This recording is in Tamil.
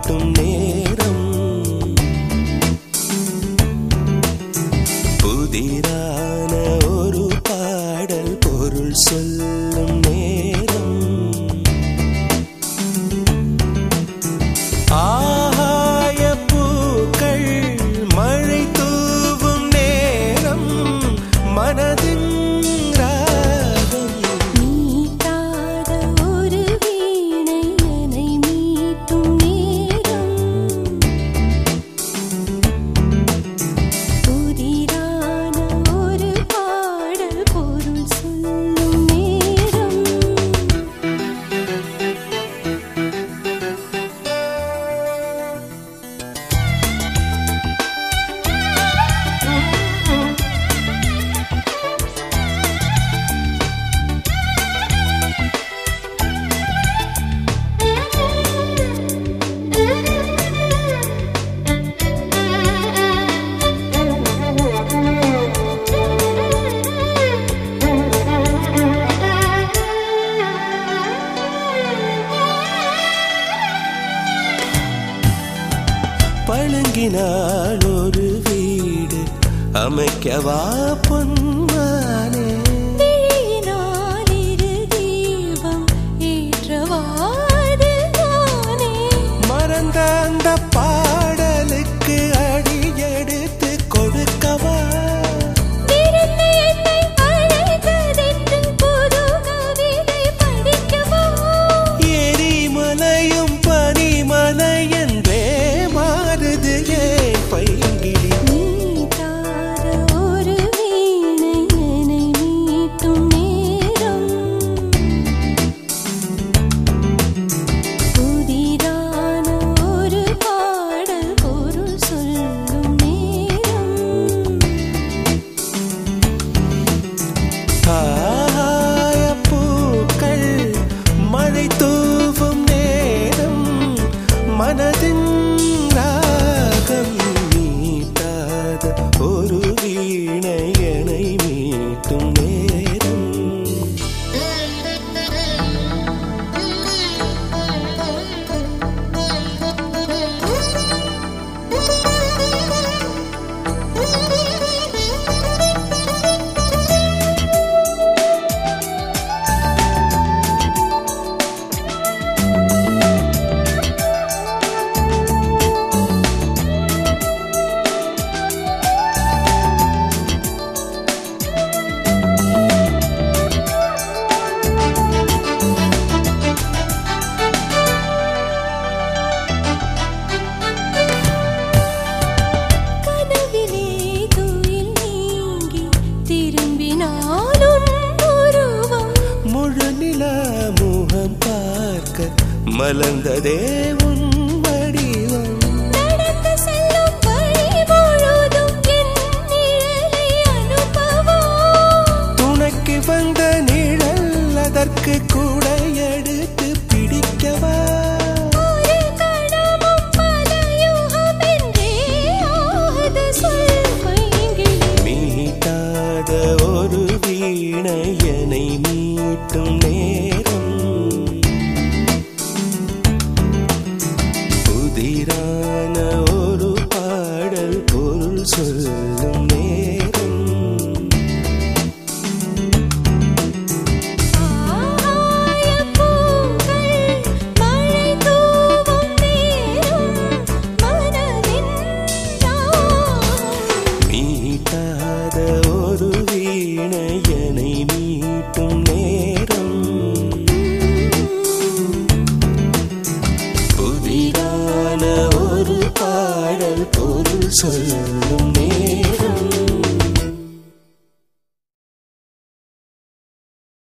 கிட்டும் நேரம். புதிர் பழங்கினால் ஒரு வீடு அமைக்கவா பொன்னானே I Benedict. மலர்ந்ததே உன் வடிவம். துணைக்கு வந்த நிழல் அதற்கு கூட எடுத்து பிடிக்கவா? ஒரு வீணை மீட்டும் நே ஒரு வீணையனை மீட்டும் நேரம். புதிதான ஒரு பாடல் பொருள் சொல்லும் நேரம்.